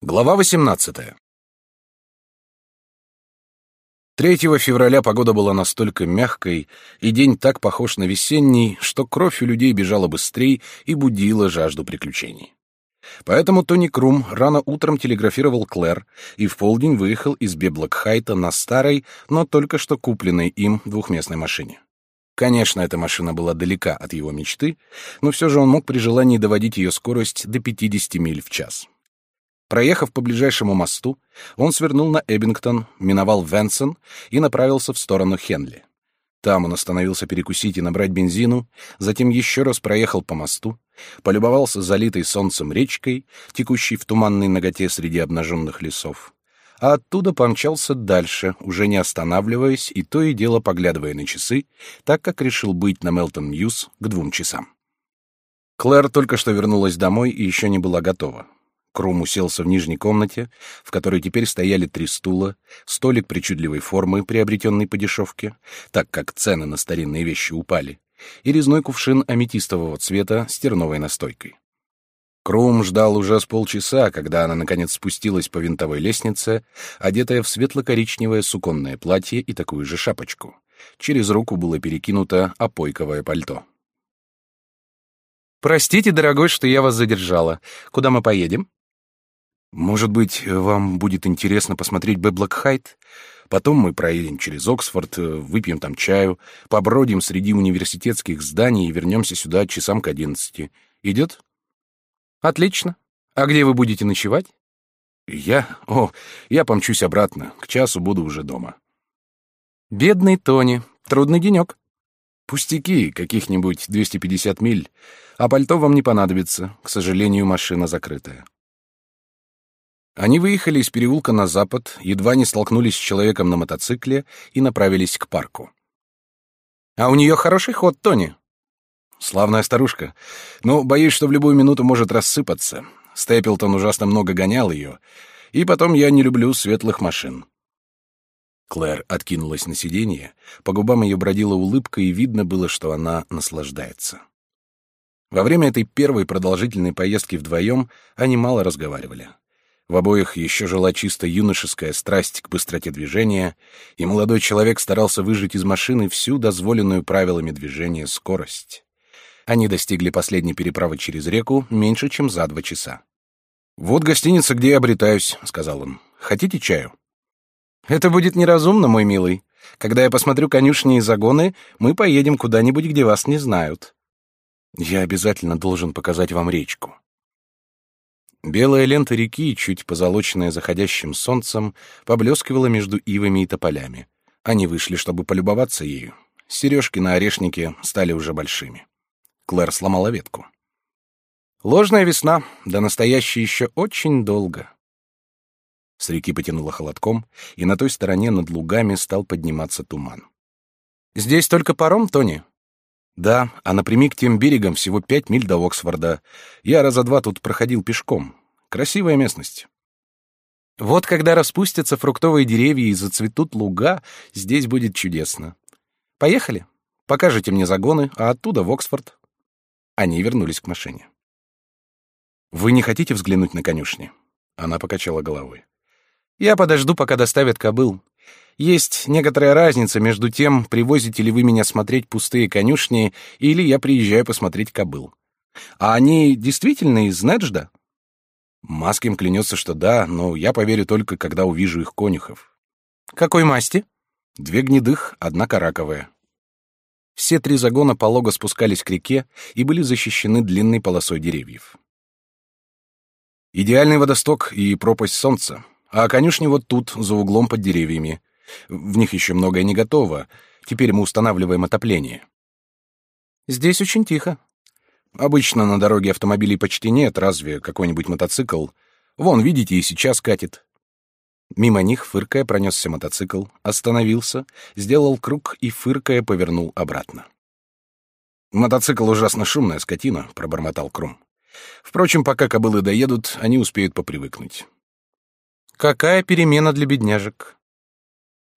Глава 18. 3 февраля погода была настолько мягкой, и день так похож на весенний, что кровь у людей бежала быстрее и будила жажду приключений. Поэтому Тони Крум рано утром телеграфировал Клэр и в полдень выехал из Беблокхайта на старой, но только что купленной им двухместной машине. Конечно, эта машина была далека от его мечты, но все же он мог при желании доводить ее скорость до 50 миль в час. Проехав по ближайшему мосту, он свернул на Эббингтон, миновал Венсон и направился в сторону Хенли. Там он остановился перекусить и набрать бензину, затем еще раз проехал по мосту, полюбовался залитой солнцем речкой, текущей в туманной ноготе среди обнаженных лесов, а оттуда помчался дальше, уже не останавливаясь и то и дело поглядывая на часы, так как решил быть на Мелтон-Мьюз к двум часам. Клэр только что вернулась домой и еще не была готова. Крум уселся в нижней комнате, в которой теперь стояли три стула, столик причудливой формы, приобретенный по дешевке, так как цены на старинные вещи упали, и резной кувшин аметистового цвета с терновой настойкой. Крум ждал уже с полчаса, когда она наконец спустилась по винтовой лестнице, одетая в светло-коричневое суконное платье и такую же шапочку. Через руку было перекинуто опойковое пальто. «Простите, дорогой, что я вас задержала. Куда мы поедем?» Может быть, вам будет интересно посмотреть Бэблок-Хайт? Потом мы проедем через Оксфорд, э, выпьем там чаю, побродим среди университетских зданий и вернемся сюда часам к одиннадцати. Идет? Отлично. А где вы будете ночевать? Я? О, я помчусь обратно. К часу буду уже дома. Бедный Тони. Трудный денек. Пустяки, каких-нибудь 250 миль. А пальто вам не понадобится. К сожалению, машина закрытая. Они выехали из переулка на запад, едва не столкнулись с человеком на мотоцикле и направились к парку. «А у нее хороший ход, Тони». «Славная старушка. Но боюсь, что в любую минуту может рассыпаться. Степлтон ужасно много гонял ее. И потом я не люблю светлых машин». Клэр откинулась на сиденье, по губам ее бродила улыбка, и видно было, что она наслаждается. Во время этой первой продолжительной поездки вдвоем они мало разговаривали. В обоих еще жила чисто юношеская страсть к быстроте движения, и молодой человек старался выжать из машины всю дозволенную правилами движения скорость. Они достигли последней переправы через реку меньше, чем за два часа. «Вот гостиница, где я обретаюсь», — сказал он. «Хотите чаю?» «Это будет неразумно, мой милый. Когда я посмотрю конюшни и загоны, мы поедем куда-нибудь, где вас не знают». «Я обязательно должен показать вам речку». Белая лента реки, чуть позолоченная заходящим солнцем, поблескивала между ивами и тополями. Они вышли, чтобы полюбоваться ею. Сережки на орешнике стали уже большими. Клэр сломала ветку. «Ложная весна, да настоящая еще очень долго». С реки потянуло холодком, и на той стороне над лугами стал подниматься туман. «Здесь только паром, Тони?» Да, а напрямик тем берегом всего пять миль до Оксфорда. Я раза два тут проходил пешком. Красивая местность. Вот когда распустятся фруктовые деревья и зацветут луга, здесь будет чудесно. Поехали. Покажите мне загоны, а оттуда в Оксфорд. Они вернулись к машине. Вы не хотите взглянуть на конюшни? Она покачала головой. Я подожду, пока доставят кобыл. Есть некоторая разница между тем, привозите ли вы меня смотреть пустые конюшни, или я приезжаю посмотреть кобыл. А они действительно из Неджда? Маским клянется, что да, но я поверю только, когда увижу их конюхов. Какой масти? Две гнедых, одна караковая. Все три загона полого спускались к реке и были защищены длинной полосой деревьев. Идеальный водосток и пропасть солнца, а конюшни вот тут, за углом под деревьями. В них еще многое не готово. Теперь мы устанавливаем отопление. Здесь очень тихо. Обычно на дороге автомобилей почти нет, разве какой-нибудь мотоцикл. Вон, видите, и сейчас катит. Мимо них, фыркая, пронесся мотоцикл, остановился, сделал круг и, фыркая, повернул обратно. «Мотоцикл ужасно шумная скотина», — пробормотал Крум. «Впрочем, пока кобылы доедут, они успеют попривыкнуть». «Какая перемена для бедняжек?»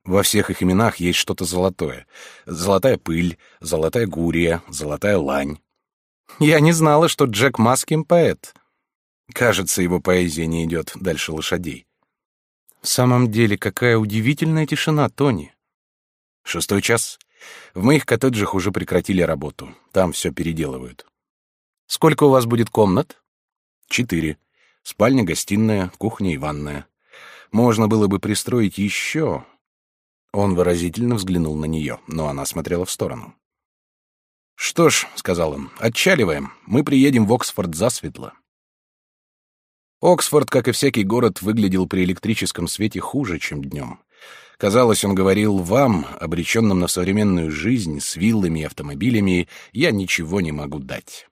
Во всех их именах есть что-то золотое. Золотая пыль, золотая гурия, золотая лань. Я не знала, что Джек Маскин поэт. Кажется, его поэзия не идет дальше лошадей. В самом деле, какая удивительная тишина, Тони. Шестой час. В моих коттеджах уже прекратили работу. Там все переделывают. Сколько у вас будет комнат? Четыре. Спальня, гостиная, кухня и ванная. Можно было бы пристроить еще. Он выразительно взглянул на нее, но она смотрела в сторону. «Что ж», — сказал он, — «отчаливаем. Мы приедем в Оксфорд засветло». Оксфорд, как и всякий город, выглядел при электрическом свете хуже, чем днем. Казалось, он говорил вам, обреченным на современную жизнь с виллами и автомобилями, я ничего не могу дать.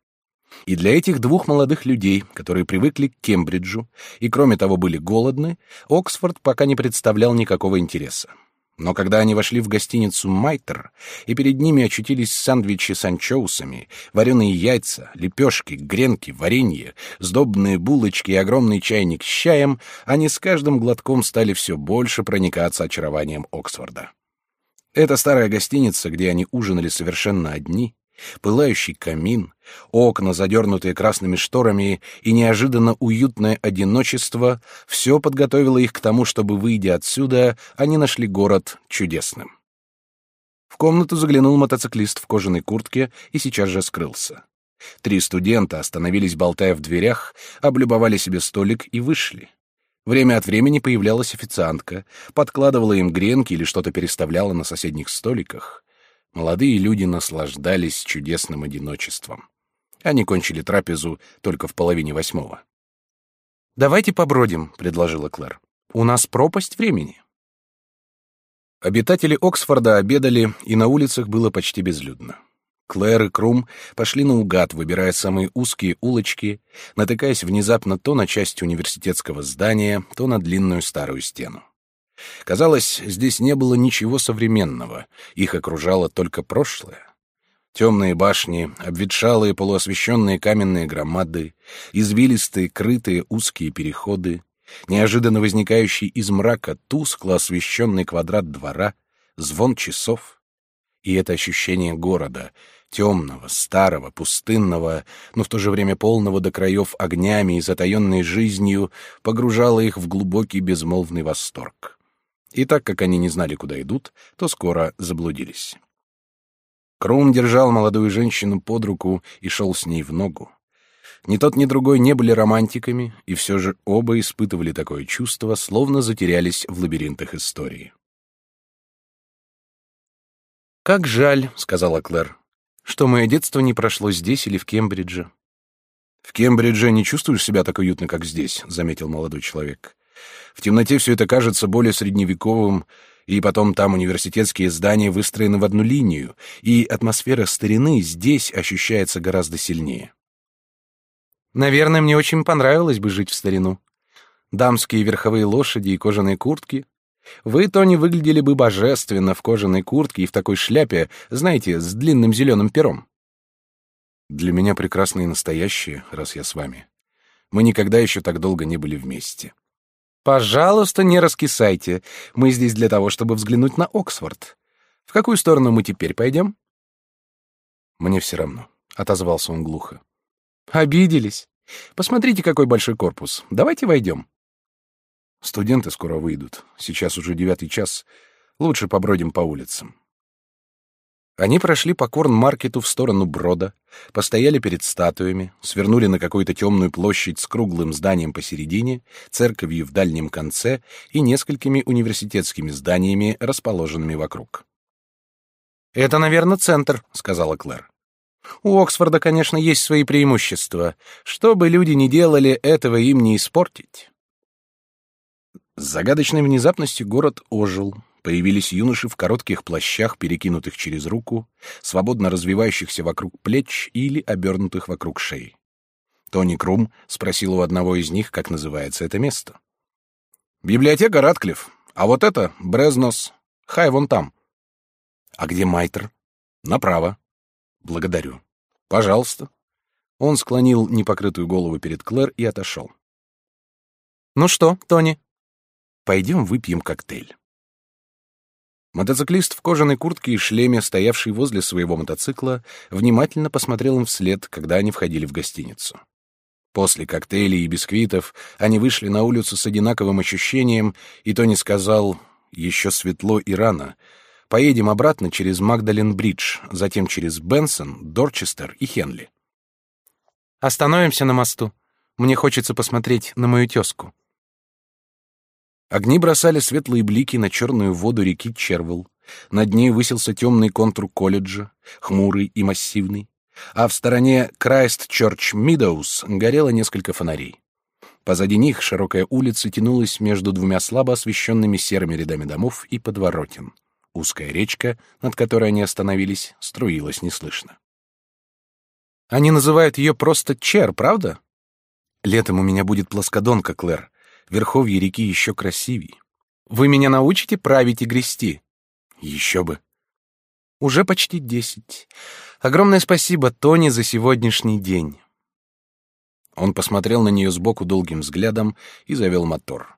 И для этих двух молодых людей, которые привыкли к Кембриджу и, кроме того, были голодны, Оксфорд пока не представлял никакого интереса. Но когда они вошли в гостиницу «Майтер», и перед ними очутились сэндвичи с анчоусами, вареные яйца, лепешки, гренки, варенье, сдобные булочки и огромный чайник с чаем, они с каждым глотком стали все больше проникаться очарованием Оксфорда. Эта старая гостиница, где они ужинали совершенно одни, Пылающий камин, окна, задернутые красными шторами, и неожиданно уютное одиночество — все подготовило их к тому, чтобы, выйдя отсюда, они нашли город чудесным. В комнату заглянул мотоциклист в кожаной куртке и сейчас же скрылся. Три студента остановились, болтая в дверях, облюбовали себе столик и вышли. Время от времени появлялась официантка, подкладывала им гренки или что-то переставляла на соседних столиках. Молодые люди наслаждались чудесным одиночеством. Они кончили трапезу только в половине восьмого. «Давайте побродим», — предложила Клэр. «У нас пропасть времени». Обитатели Оксфорда обедали, и на улицах было почти безлюдно. Клэр и Крум пошли наугад, выбирая самые узкие улочки, натыкаясь внезапно то на часть университетского здания, то на длинную старую стену. Казалось, здесь не было ничего современного, их окружало только прошлое. Темные башни, обветшалые полуосвещенные каменные громады, извилистые, крытые узкие переходы, неожиданно возникающий из мрака тускло освещенный квадрат двора, звон часов. И это ощущение города, темного, старого, пустынного, но в то же время полного до краев огнями и затаенной жизнью, погружало их в глубокий безмолвный восторг. И так как они не знали, куда идут, то скоро заблудились. Крум держал молодую женщину под руку и шел с ней в ногу. Ни тот, ни другой не были романтиками, и все же оба испытывали такое чувство, словно затерялись в лабиринтах истории. «Как жаль», — сказала Клэр, — «что мое детство не прошло здесь или в Кембридже». «В Кембридже не чувствуешь себя так уютно, как здесь», — заметил молодой человек. В темноте все это кажется более средневековым, и потом там университетские здания выстроены в одну линию, и атмосфера старины здесь ощущается гораздо сильнее. Наверное, мне очень понравилось бы жить в старину. Дамские верховые лошади и кожаные куртки. Вы, Тони, выглядели бы божественно в кожаной куртке и в такой шляпе, знаете, с длинным зеленым пером. Для меня прекрасные настоящие, раз я с вами. Мы никогда еще так долго не были вместе. Пожалуйста, не раскисайте. Мы здесь для того, чтобы взглянуть на Оксфорд. В какую сторону мы теперь пойдем? Мне все равно, отозвался он глухо. Обиделись. Посмотрите, какой большой корпус. Давайте войдем. Студенты скоро выйдут. Сейчас уже девятый час. Лучше побродим по улицам. Они прошли по Корн-маркету в сторону Брода, постояли перед статуями, свернули на какую-то темную площадь с круглым зданием посередине, церковью в дальнем конце и несколькими университетскими зданиями, расположенными вокруг. «Это, наверное, центр», — сказала Клэр. «У Оксфорда, конечно, есть свои преимущества. Что бы люди ни делали, этого им не испортить». С загадочной внезапностью город ожил, Появились юноши в коротких плащах, перекинутых через руку, свободно развивающихся вокруг плеч или обернутых вокруг шеи. Тони Крум спросил у одного из них, как называется это место. «Библиотека Ратклифф. А вот это — Брезнос. Хай вон там». «А где Майтер?» «Направо». «Благодарю». «Пожалуйста». Он склонил непокрытую голову перед Клэр и отошел. «Ну что, Тони?» «Пойдем выпьем коктейль». Мотоциклист в кожаной куртке и шлеме, стоявший возле своего мотоцикла, внимательно посмотрел им вслед, когда они входили в гостиницу. После коктейлей и бисквитов они вышли на улицу с одинаковым ощущением, и Тони сказал «Еще светло и рано. Поедем обратно через Магдален-Бридж, затем через Бенсон, Дорчестер и Хенли». «Остановимся на мосту. Мне хочется посмотреть на мою тезку». Огни бросали светлые блики на черную воду реки Червелл. Над ней высился темный контур колледжа, хмурый и массивный а в стороне Крайст-Чорч Мидоус горело несколько фонарей. Позади них широкая улица тянулась между двумя слабо освещенными серыми рядами домов и подворотен. Узкая речка, над которой они остановились, струилась неслышно. Они называют ее просто Чер, правда? Летом у меня будет плоскодонка, Клэр. Верховье реки еще красивей. Вы меня научите править и грести? Еще бы. Уже почти десять. Огромное спасибо, Тони, за сегодняшний день. Он посмотрел на нее сбоку долгим взглядом и завел мотор.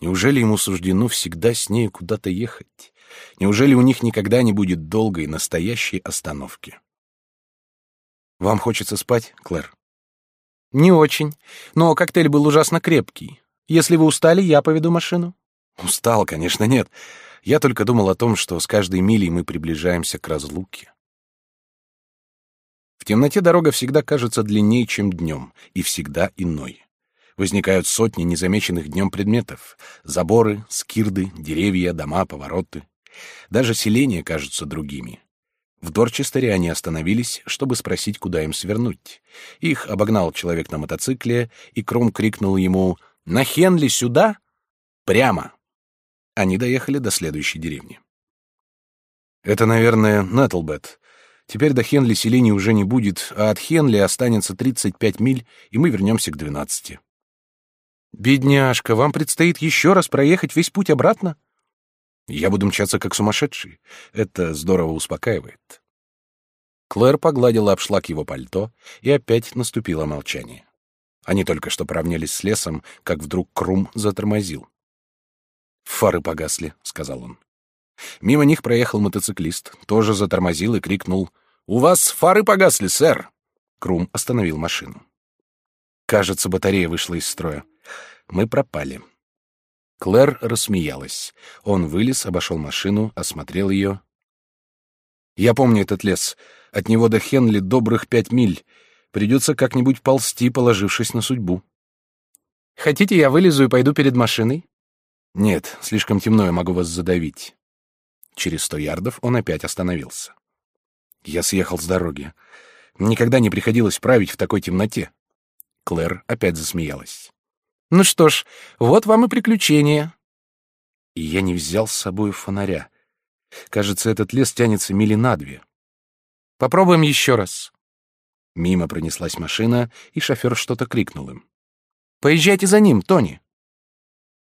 Неужели ему суждено всегда с ней куда-то ехать? Неужели у них никогда не будет долгой настоящей остановки? Вам хочется спать, Клэр? Не очень, но коктейль был ужасно крепкий. Если вы устали, я поведу машину. Устал, конечно, нет. Я только думал о том, что с каждой милей мы приближаемся к разлуке. В темноте дорога всегда кажется длиннее, чем днем, и всегда иной. Возникают сотни незамеченных днем предметов — заборы, скирды, деревья, дома, повороты. Даже селения кажутся другими. В Дорчестере они остановились, чтобы спросить, куда им свернуть. Их обогнал человек на мотоцикле, и Кром крикнул ему «На Хенли сюда?» «Прямо!» Они доехали до следующей деревни. Это, наверное, Нетлбет. Теперь до Хенли селений уже не будет, а от Хенли останется 35 миль, и мы вернемся к 12. Бедняжка, вам предстоит еще раз проехать весь путь обратно? Я буду мчаться как сумасшедший. Это здорово успокаивает. Клэр погладила обшлаг его пальто, и опять наступило молчание. Они только что поравнялись с лесом, как вдруг Крум затормозил. «Фары погасли», — сказал он. Мимо них проехал мотоциклист, тоже затормозил и крикнул «У вас фары погасли, сэр!» Крум остановил машину. Кажется, батарея вышла из строя. Мы пропали. Клэр рассмеялась. Он вылез, обошел машину, осмотрел ее. «Я помню этот лес. От него до Хенли добрых пять миль. Придется как-нибудь ползти, положившись на судьбу». «Хотите, я вылезу и пойду перед машиной?» «Нет, слишком темно, я могу вас задавить». Через сто ярдов он опять остановился. Я съехал с дороги. Никогда не приходилось править в такой темноте. Клэр опять засмеялась. «Ну что ж, вот вам и приключение». И я не взял с собой фонаря. Кажется, этот лес тянется мили на две. «Попробуем еще раз». Мимо пронеслась машина, и шофер что-то крикнул им. «Поезжайте за ним, Тони».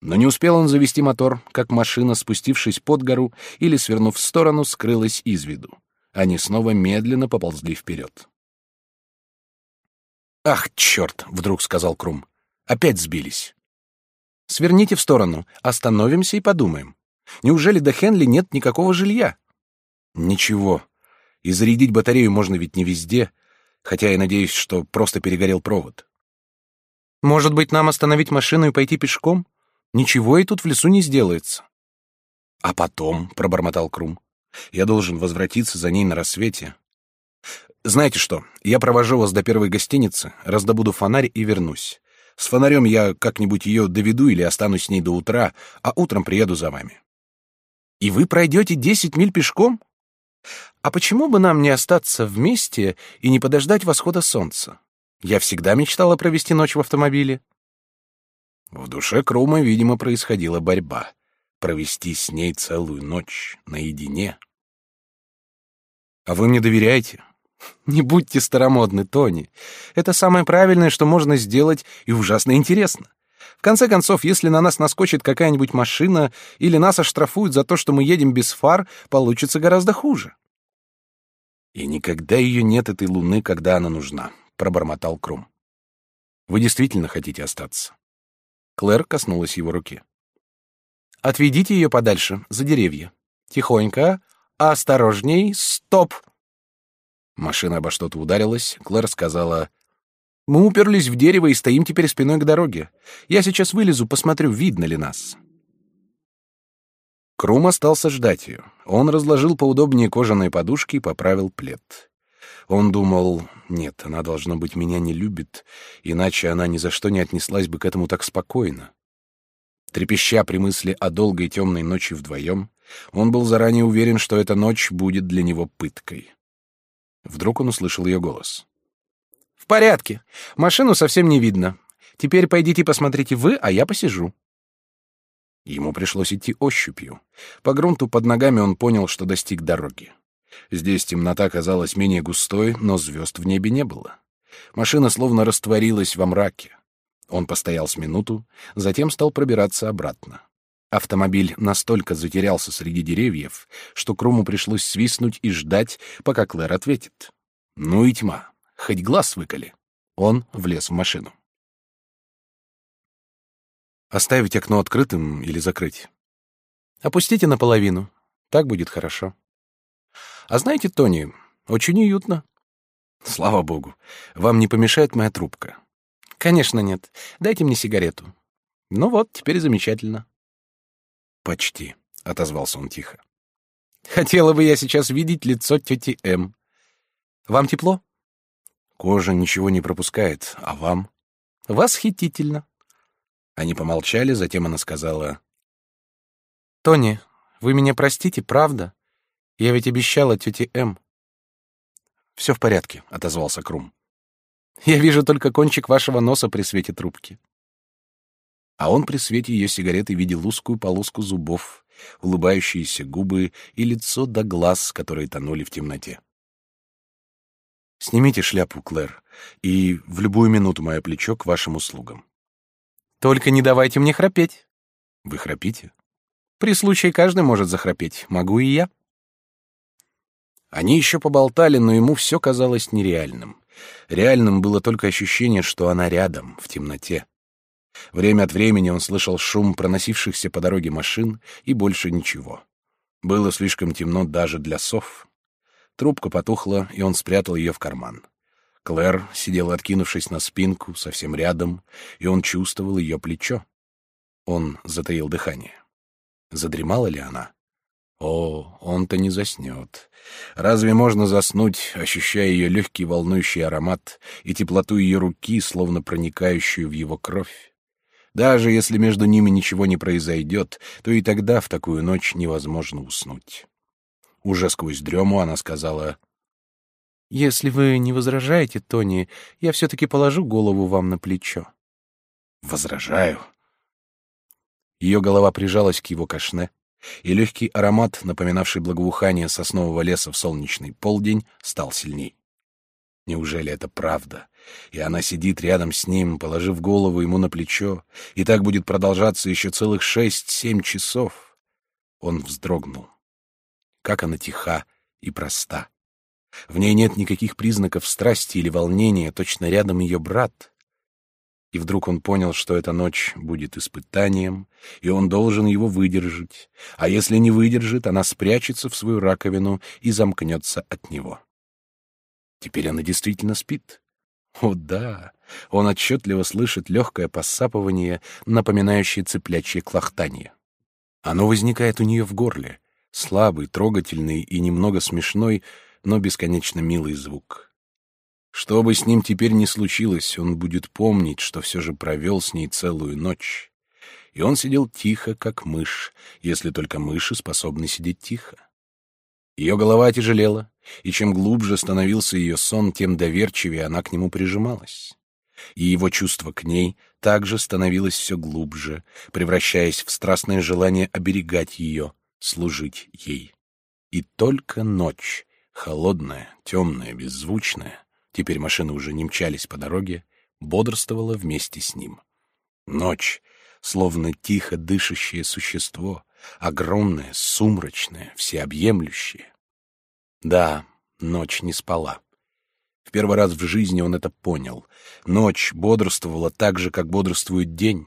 Но не успел он завести мотор, как машина, спустившись под гору или свернув в сторону, скрылась из виду. Они снова медленно поползли вперед. «Ах, черт!» — вдруг сказал Крум. «Опять сбились». «Сверните в сторону, остановимся и подумаем. Неужели до Хенли нет никакого жилья?» «Ничего. И зарядить батарею можно ведь не везде, хотя я надеюсь, что просто перегорел провод». «Может быть, нам остановить машину и пойти пешком?» Ничего и тут в лесу не сделается. А потом, пробормотал Крум, я должен возвратиться за ней на рассвете. Знаете что? Я провожу вас до первой гостиницы, раздобуду фонарь и вернусь. С фонарем я как-нибудь ее доведу или останусь с ней до утра, а утром приеду за вами. И вы пройдете десять миль пешком? А почему бы нам не остаться вместе и не подождать восхода солнца? Я всегда мечтала провести ночь в автомобиле. В душе Крума, видимо, происходила борьба. Провести с ней целую ночь наедине. А вы мне доверяете? Не будьте старомодны, Тони. Это самое правильное, что можно сделать, и ужасно интересно. Конце концов, если на нас наскочит какая-нибудь машина или нас оштрафуют за то, что мы едем без фар, получится гораздо хуже. И никогда ее нет этой луны, когда она нужна, пробормотал Крум. Вы действительно хотите остаться? Клэр коснулась его руки. Отведите ее подальше, за деревья. Тихонько, осторожней, стоп. Машина обо что-то ударилась. Клэр сказала: Мы уперлись в дерево и стоим теперь спиной к дороге. Я сейчас вылезу, посмотрю, видно ли нас. Крум остался ждать ее. Он разложил поудобнее кожаные подушки и поправил плед. Он думал, нет, она, должно быть, меня не любит, иначе она ни за что не отнеслась бы к этому так спокойно. Трепеща при мысли о долгой темной ночи вдвоем, он был заранее уверен, что эта ночь будет для него пыткой. Вдруг он услышал ее голос. «В порядке. Машину совсем не видно. Теперь пойдите посмотрите вы, а я посижу». Ему пришлось идти ощупью. По грунту под ногами он понял, что достиг дороги. Здесь темнота казалась менее густой, но звезд в небе не было. Машина словно растворилась во мраке. Он постоял с минуту, затем стал пробираться обратно. Автомобиль настолько затерялся среди деревьев, что Круму пришлось свистнуть и ждать, пока Клэр ответит. Ну и тьма, хоть глаз выколи. Он влез в машину. Оставить окно открытым или закрыть? Опустите наполовину. Так будет хорошо. А знаете, Тони, очень уютно. Слава богу. Вам не помешает моя трубка? Конечно, нет. Дайте мне сигарету. Ну вот, теперь замечательно. Почти, отозвался он тихо. Хотела бы я сейчас видеть лицо тети М. Вам тепло? Кожа ничего не пропускает, а вам? Восхитительно. Они помолчали, затем она сказала: "Тони, вы меня простите, правда? Я ведь обещала тете М. Все в порядке, отозвался Крум. Я вижу только кончик вашего носа при свете трубки. А он при свете ее сигареты видел узкую полоску зубов, улыбающиеся губы и лицо до глаз, которые тонули в темноте. Снимите шляпу, Клэр, и в любую минуту мое плечо к вашим услугам. Только не давайте мне храпеть. Вы храпите? При случае каждый может захрапеть, могу и я. Они еще поболтали, но ему все казалось нереальным. Реальным было только ощущение, что она рядом, в темноте. Время от времени он слышал шум проносившихся по дороге машин и больше ничего. Было слишком темно даже для сов. Трубка потухла, и он спрятал ее в карман. Клэр сидела, откинувшись на спинку, совсем рядом, и он чувствовал ее плечо. Он затаил дыхание. Задремала ли она? О, он-то не заснет. Разве можно заснуть, ощущая ее легкий волнующий аромат и теплоту ее руки, словно проникающую в его кровь? Даже если между ними ничего не произойдет, то и тогда в такую ночь невозможно уснуть. Уже сквозь дрему она сказала, «Если вы не возражаете, Тони, я все-таки положу голову вам на плечо». «Возражаю». Ее голова прижалась к его кашне, и легкий аромат, напоминавший благоухание соснового леса в солнечный полдень, стал сильней. Неужели это правда? И она сидит рядом с ним, положив голову ему на плечо, и так будет продолжаться еще целых шесть-семь часов. Он вздрогнул. Как она тиха и проста. В ней нет никаких признаков страсти или волнения, точно рядом ее брат и вдруг он понял, что эта ночь будет испытанием, и он должен его выдержать, а если не выдержит, она спрячется в свою раковину и замкнется от него. Теперь она действительно спит. О да, он отчетливо слышит легкое посапывание, напоминающее цыплячье клохтание. Оно возникает у нее в горле, слабый, трогательный и немного смешной, но бесконечно милый звук. Что бы с ним теперь ни случилось, он будет помнить, что все же провел с ней целую ночь. И он сидел тихо, как мышь, если только мыши способны сидеть тихо. Ее голова тяжелела, и чем глубже становился ее сон, тем доверчивее она к нему прижималась. И его чувство к ней также становилось все глубже, превращаясь в страстное желание оберегать ее, служить ей. И только ночь, холодная, темная, беззвучная, теперь машины уже не мчались по дороге, бодрствовала вместе с ним. Ночь, словно тихо дышащее существо, огромное, сумрачное, всеобъемлющее. Да, ночь не спала. В первый раз в жизни он это понял. Ночь бодрствовала так же, как бодрствует день.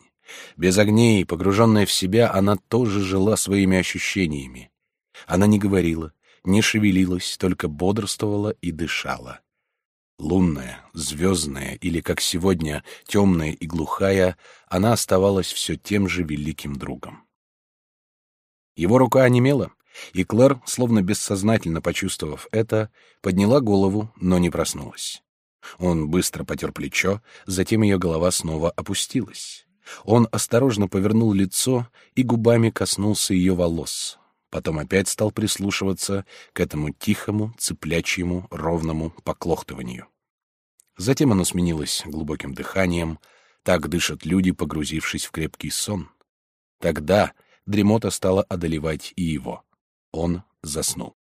Без огней, погруженная в себя, она тоже жила своими ощущениями. Она не говорила, не шевелилась, только бодрствовала и дышала. Лунная, звездная или, как сегодня, темная и глухая, она оставалась все тем же великим другом. Его рука онемела, и Клэр, словно бессознательно почувствовав это, подняла голову, но не проснулась. Он быстро потер плечо, затем ее голова снова опустилась. Он осторожно повернул лицо и губами коснулся ее волос. Потом опять стал прислушиваться к этому тихому, цыплячьему, ровному поклохтыванию. Затем оно сменилось глубоким дыханием. Так дышат люди, погрузившись в крепкий сон. Тогда дремота стала одолевать и его. Он заснул.